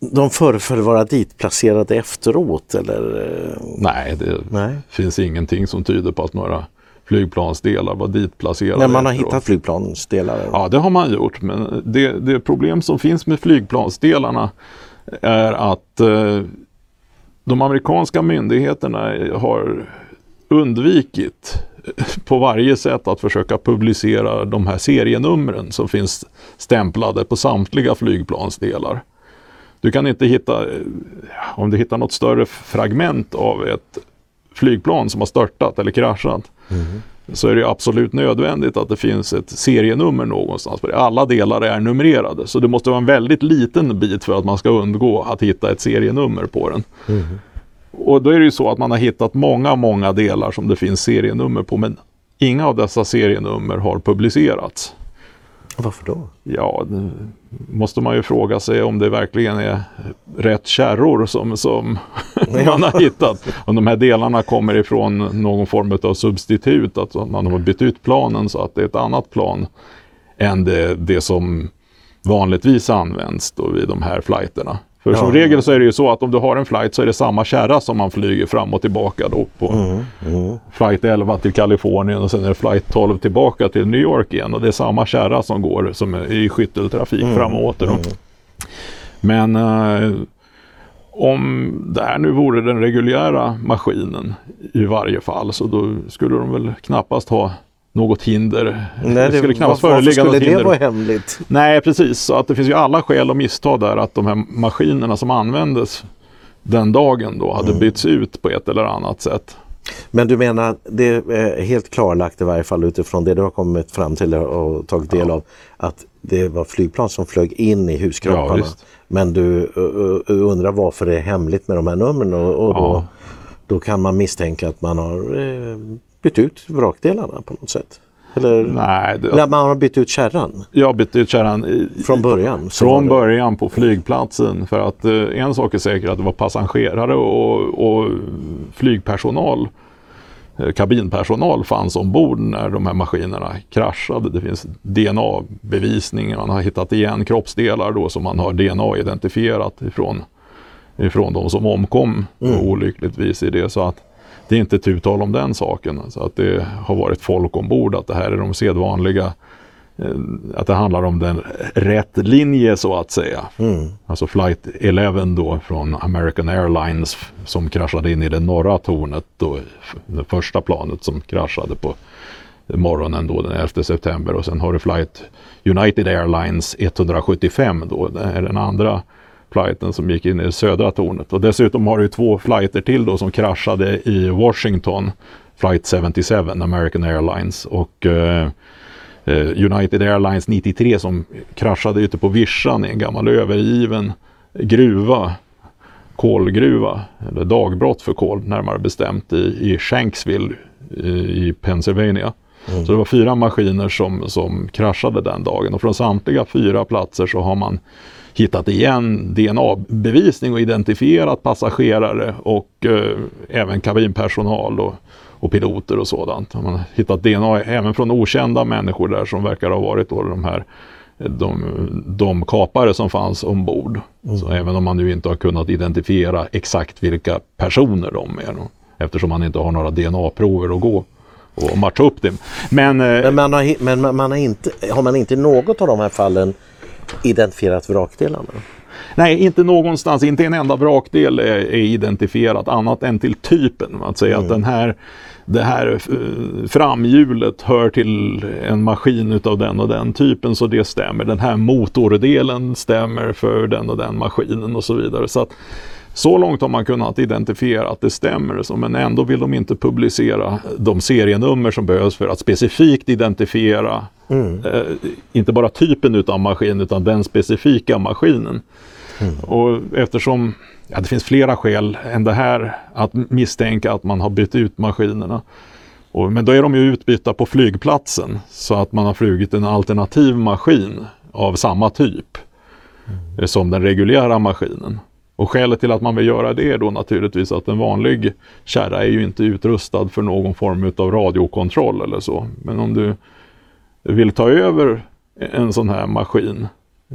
de föreföll vara ditplacerade efteråt eller? Nej, det Nej. finns ingenting som tyder på att några flygplansdelar var ditplacerade. När man har efteråt. hittat flygplansdelar? Ja, det har man gjort. Men det, det problem som finns med flygplansdelarna är att eh, de amerikanska myndigheterna har undvikit på varje sätt att försöka publicera de här serienumren som finns stämplade på samtliga flygplansdelar. Du kan inte hitta, om du hittar något större fragment av ett flygplan som har störtat eller kraschat mm. så är det absolut nödvändigt att det finns ett serienummer någonstans. För alla delar är numrerade så det måste vara en väldigt liten bit för att man ska undgå att hitta ett serienummer på den. Mm. Och då är det ju så att man har hittat många, många delar som det finns serienummer på men inga av dessa serienummer har publicerats. Varför då? Ja, måste man ju fråga sig om det verkligen är rätt kärror som, som man har hittat. Om de här delarna kommer ifrån någon form av substitut, att man har bytt ut planen så att det är ett annat plan än det, det som vanligtvis används då vid de här flighterna. För ja. som regel så är det ju så att om du har en flight så är det samma kärra som man flyger fram och tillbaka då på mm, mm. flight 11 till Kalifornien och sen är det flight 12 tillbaka till New York igen och det är samma kärra som går som är i skytteltrafik mm, fram och åter. Mm. Men eh, om det här nu vore den reguljära maskinen i varje fall så då skulle de väl knappast ha något hinder. Nej, det, det skulle knappast föreligga något hinder. Varför skulle det vara hemligt? Nej, precis. Så att det finns ju alla skäl att missta där att de här maskinerna som användes den dagen då hade mm. bytts ut på ett eller annat sätt. Men du menar, det är helt klarlagt i varje fall utifrån det du har kommit fram till och tagit del ja. av, att det var flygplan som flög in i huskropparna. Ja, Men du undrar varför det är hemligt med de här numren och, och ja. då, då, kan man misstänka att man har eh, bytt ut vrakdelarna på något sätt? Eller, Nej, det... eller man har bytt ut kärran? Jag bytt ut kärran i, från början? Från början på flygplatsen. För att eh, en sak är säker att det var passagerare och, och flygpersonal eh, kabinpersonal fanns ombord när de här maskinerna kraschade. Det finns DNA-bevisning, man har hittat igen kroppsdelar då som man har DNA-identifierat ifrån, ifrån de som omkom mm. olyckligtvis i det. Så att det är inte tu tal om den saken. Alltså att det har varit folk ombord, att det här är de sedvanliga eh, att det handlar om den rätt linje så att säga. Mm. Alltså flight 11 då från American Airlines som kraschade in i det norra tornet då, det första planet som kraschade på morgonen då den 11 september och sen har du flight United Airlines 175 då, det är den andra flighten som gick in i det södra tornet. Och dessutom har du två flighter till då som kraschade i Washington. Flight 77, American Airlines. Och eh, eh, United Airlines 93 som kraschade ute på vischan i en gammal övergiven gruva kolgruva, eller dagbrott för kol närmare bestämt i, i Shanksville i, i Pennsylvania. Mm. Så det var fyra maskiner som, som kraschade den dagen och från samtliga fyra platser så har man hittat igen DNA-bevisning och identifierat passagerare och eh, även kabinpersonal och, och, piloter och sådant. Man har hittat DNA även från okända människor där som verkar ha varit då de här de, de kapare som fanns ombord. Mm. Så även om man nu inte har kunnat identifiera exakt vilka personer de är. Då, eftersom man inte har några DNA-prover att gå och matcha upp det. Men, eh, men, man har, men man har, inte, har man inte i något av de här fallen identifierat vrakdelarna? Nej, inte någonstans. Inte en enda vrakdel är, är identifierat annat än till typen. Att säga mm. att den här, det här eh, framhjulet hör till en maskin utav den och den typen så det stämmer. Den här motordelen stämmer för den och den maskinen och så vidare. Så att, så långt har man kunnat identifiera att det stämmer, men ändå vill de inte publicera de serienummer som behövs för att specifikt identifiera mm. eh, inte bara typen utav maskin utan den specifika maskinen. Mm. Och eftersom ja, det finns flera skäl än det här att misstänka att man har bytt ut maskinerna. Och, men då är de ju utbytta på flygplatsen så att man har flugit en alternativ maskin av samma typ mm. som den reguljära maskinen. Och skälet till att man vill göra det är då naturligtvis att en vanlig kärra är ju inte utrustad för någon form av radiokontroll eller så. Men om du vill ta över en sån här maskin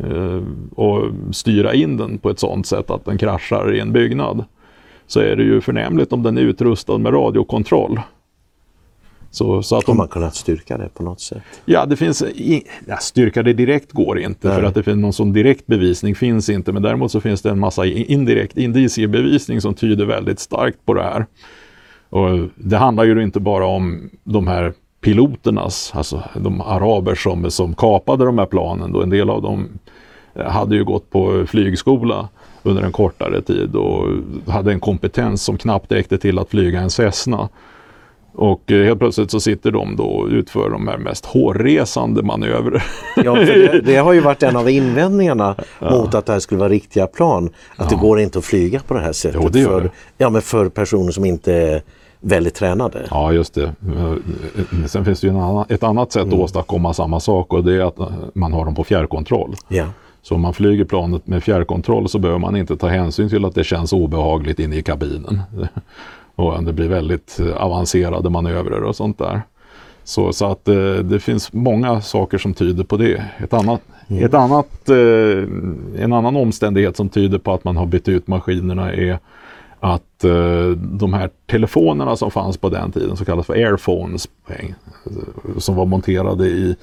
eh, och styra in den på ett sådant sätt att den kraschar i en byggnad så är det ju förnämligt om den är utrustad med radiokontroll. Så, så att Har man kunnat styrka det på något sätt? Ja, det finns, i, ja, styrka det direkt går inte Nej. för att det finns någon sån direkt bevisning finns inte. Men däremot så finns det en massa indirekt indiciebevisning som tyder väldigt starkt på det här. Och det handlar ju inte bara om de här piloternas, alltså de araber som, som kapade de här planen. Då en del av dem hade ju gått på flygskola under en kortare tid och hade en kompetens som knappt räckte till att flyga en Cessna. Och eh, helt plötsligt så sitter de då och utför de här mest hårresande manövrer. Ja, för det, det, har ju varit en av invändningarna ja. mot att det här skulle vara riktiga plan. Att ja. det går inte att flyga på det här sättet. Jo, det för, det. Ja, men för personer som inte är väldigt tränade. Ja, just det. Sen finns det ju annan, ett annat sätt mm. att åstadkomma samma sak och det är att man har dem på fjärrkontroll. Ja. Så om man flyger planet med fjärrkontroll så behöver man inte ta hänsyn till att det känns obehagligt inne i kabinen. Och det blir väldigt eh, avancerade manövrer och sånt där. Så, så att eh, det finns många saker som tyder på det. Ett annat, mm. ett annat, eh, en annan omständighet som tyder på att man har bytt ut maskinerna är att eh, de här telefonerna som fanns på den tiden, som kallas för airphones, som var monterade i,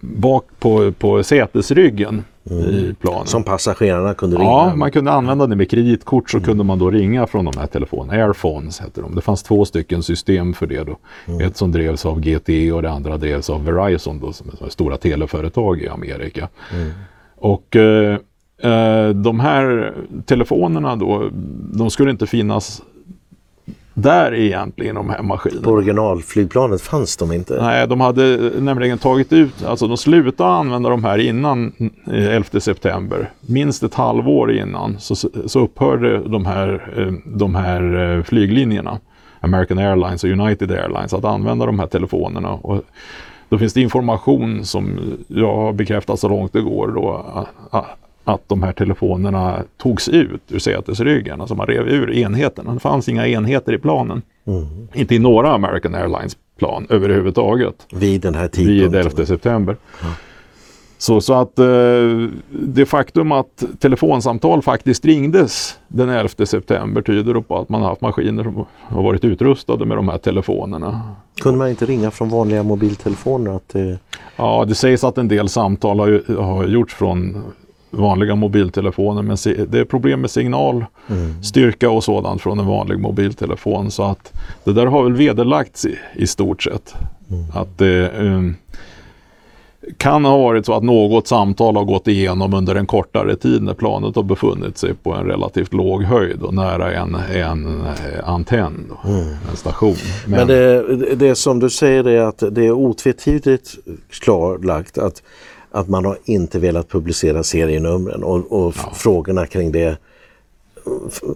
bak på, på sätesryggen. I planen. Som passagerarna kunde ringa? Ja, man kunde använda det med kreditkort så mm. kunde man då ringa från de här telefonerna. Airphones hette de. Det fanns två stycken system för det då. Mm. Ett som drevs av GTE och det andra drevs av Verizon då, som är stora teleföretag i Amerika. Mm. Och eh, eh, de här telefonerna då, de skulle inte finnas där egentligen de här maskinerna. På originalflygplanet fanns de inte? Nej, de hade nämligen tagit ut, alltså de slutade använda de här innan 11 eh, september. Minst ett halvår innan så, så upphörde de här, eh, de här eh, flyglinjerna, American Airlines och United Airlines, att använda de här telefonerna. Och då finns det information som jag har bekräftat så långt det går då, att de här telefonerna togs ut ur sätesryggen, alltså man rev ur enheterna. Det fanns inga enheter i planen. Mm. Inte i några American Airlines plan överhuvudtaget. Vid den här tidpunkten? Vid 11 september. Mm. Så, så att eh, det faktum att telefonsamtal faktiskt ringdes den 11 september tyder på att man har haft maskiner som har varit utrustade med de här telefonerna. Kunde man inte ringa från vanliga mobiltelefoner? Att, eh... Ja, det sägs att en del samtal har, har gjorts från vanliga mobiltelefoner. Men det är problem med signalstyrka mm. och sådant från en vanlig mobiltelefon. Så att det där har väl vederlagts i, i stort sett. Mm. Att det, um, kan ha varit så att något samtal har gått igenom under en kortare tid när planet har befunnit sig på en relativt låg höjd och nära en, en eh, antenn, då, Mm. en station. Men det, det som du säger är att det är otvetydigt klarlagt att, att man har inte velat publicera serienumren och, och f- frågorna kring det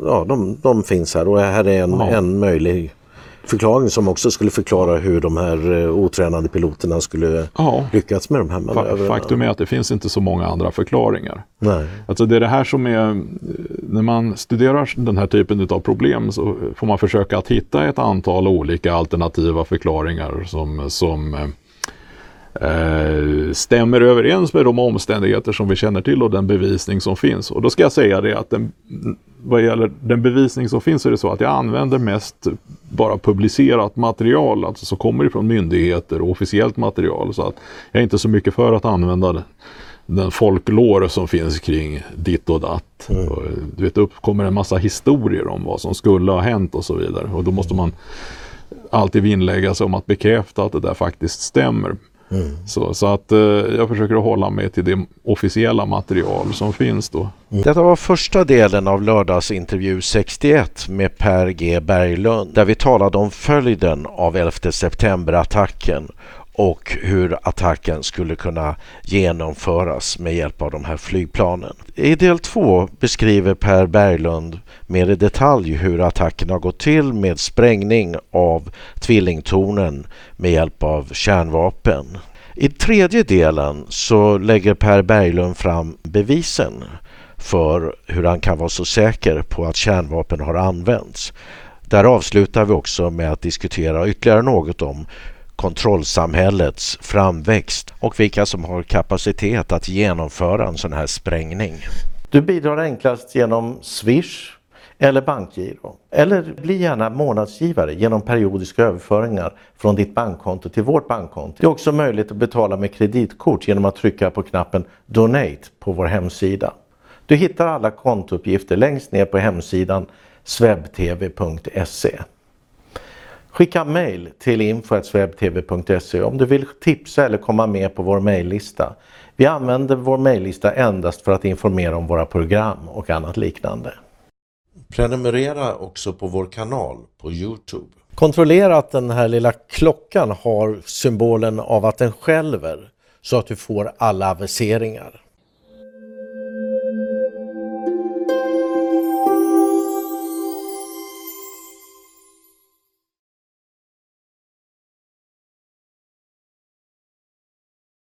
ja, de, de finns här och här är en, Ja. en möjlig förklaring som också skulle förklara hur de här eh, otränade piloterna skulle Ja. lyckats med de här manövrarna. Faktum är att det finns inte så många andra förklaringar. Nej. Alltså det är det här som är, eh, när man studerar den här typen av problem så får man försöka att hitta ett antal olika alternativa förklaringar som, som eh, stämmer överens med de omständigheter som vi känner till och den bevisning som finns. Och då ska jag säga det att den, vad gäller den bevisning som finns så är det så att jag använder mest bara publicerat material, alltså som kommer ifrån myndigheter och officiellt material. Så att jag är inte så mycket för att använda den, den folklore som finns kring ditt och datt. Och, du vet, det uppkommer en massa historier om vad som skulle ha hänt och så vidare. Och då måste man alltid vinnlägga sig om att bekräfta att det där faktiskt stämmer. Så, så att eh, jag försöker att hålla mig till det officiella material som finns då. Mm. Detta var första delen av lördagsintervju 61 med Per G Berglund där vi talade om följden av 11 september-attacken och hur attacken skulle kunna genomföras med hjälp av de här flygplanen. I del två beskriver Per Berglund mer i detalj hur attacken har gått till med sprängning av tvillingtornen med hjälp av kärnvapen. I tredje delen så lägger Per Berglund fram bevisen för hur han kan vara så säker på att kärnvapen har använts. Där avslutar vi också med att diskutera ytterligare något om kontrollsamhällets framväxt och vilka som har kapacitet att genomföra en sån här sprängning. Du bidrar enklast genom Swish eller bankgiro. Eller bli gärna månadsgivare genom periodiska överföringar från ditt bankkonto till vårt bankkonto. Det är också möjligt att betala med kreditkort genom att trycka på knappen Donate på vår hemsida. Du hittar alla kontouppgifter längst ner på hemsidan swebtv.se. Skicka mejl till info.swebtv.se om du vill tipsa eller komma med på vår mejllista. Vi använder vår mejllista endast för att informera om våra program och annat liknande. Prenumerera också på vår kanal på Youtube. Kontrollera att den här lilla klockan har symbolen av att den skälver så att du får alla aviseringar.